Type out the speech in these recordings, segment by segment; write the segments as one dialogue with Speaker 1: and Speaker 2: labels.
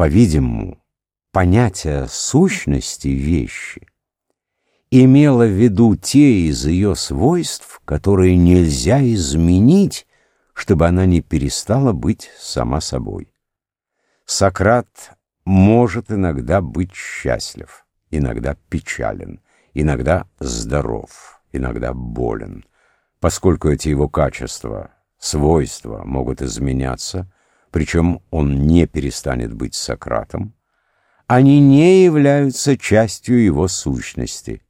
Speaker 1: По-видимому, понятие сущности вещи имело в виду те из ее свойств, которые нельзя изменить, чтобы она не перестала быть сама собой. Сократ может иногда быть счастлив, иногда печален, иногда здоров, иногда болен. Поскольку эти его качества, свойства могут изменяться, причем он не перестанет быть Сократом, они не являются частью его сущности.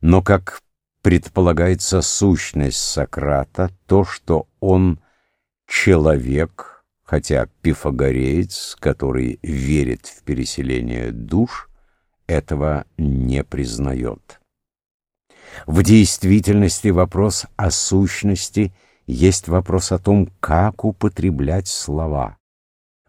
Speaker 1: Но как предполагается сущность Сократа, то, что он человек, хотя пифагореец, который верит в переселение душ, этого не признает. В действительности вопрос о сущности есть вопрос о том, как употреблять слова.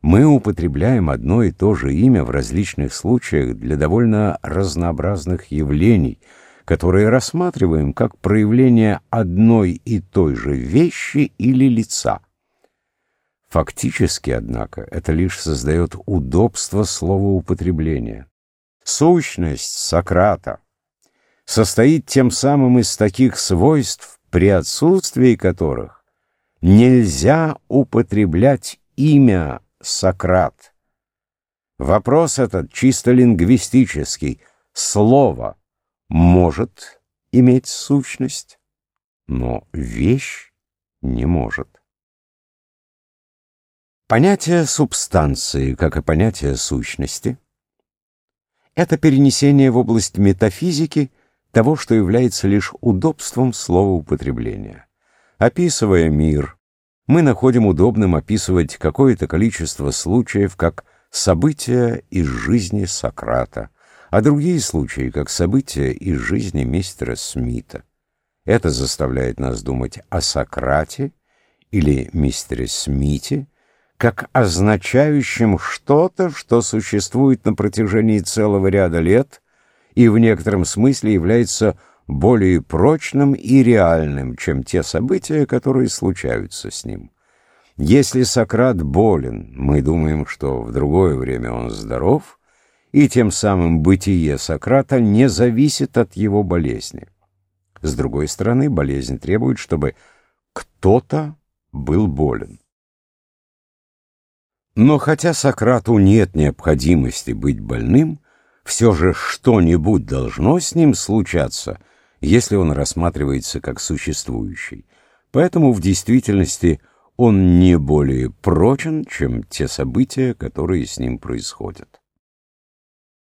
Speaker 1: Мы употребляем одно и то же имя в различных случаях для довольно разнообразных явлений, которые рассматриваем как проявление одной и той же вещи или лица. Фактически, однако, это лишь создает удобство словоупотребления. Сущность Сократа состоит тем самым из таких свойств, при отсутствии которых нельзя употреблять имя Сократ. Вопрос этот чисто лингвистический. Слово может иметь сущность, но вещь не может. Понятие субстанции, как и понятие сущности, это перенесение в область метафизики того, что является лишь удобством словоупотребления. Описывая мир, мы находим удобным описывать какое-то количество случаев как события из жизни Сократа, а другие случаи как события из жизни мистера Смита. Это заставляет нас думать о Сократе или мистере Смите, как означающим что-то, что существует на протяжении целого ряда лет и в некотором смысле является более прочным и реальным, чем те события, которые случаются с ним. Если Сократ болен, мы думаем, что в другое время он здоров, и тем самым бытие Сократа не зависит от его болезни. С другой стороны, болезнь требует, чтобы кто-то был болен. Но хотя Сократу нет необходимости быть больным, все же что-нибудь должно с ним случаться, если он рассматривается как существующий. Поэтому в действительности он не более прочен, чем те события, которые с ним происходят.